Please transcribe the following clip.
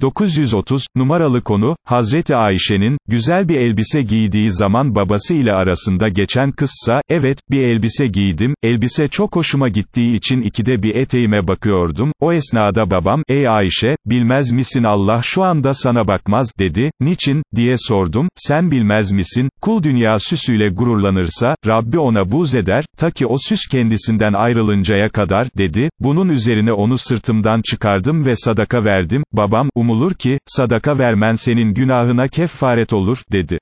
930, numaralı konu, Hazreti Ayşe'nin, güzel bir elbise giydiği zaman babası ile arasında geçen kıssa, evet, bir elbise giydim, elbise çok hoşuma gittiği için ikide bir eteğime bakıyordum, o esnada babam, ey Ayşe, bilmez misin Allah şu anda sana bakmaz, dedi, niçin, diye sordum, sen bilmez misin, kul dünya süsüyle gururlanırsa, Rabbi ona buz eder, ta ki o süs kendisinden ayrılıncaya kadar, dedi, bunun üzerine onu sırtımdan çıkardım ve sadaka verdim, babam, umulur ki, sadaka vermen senin günahına keffaret olur, dedi.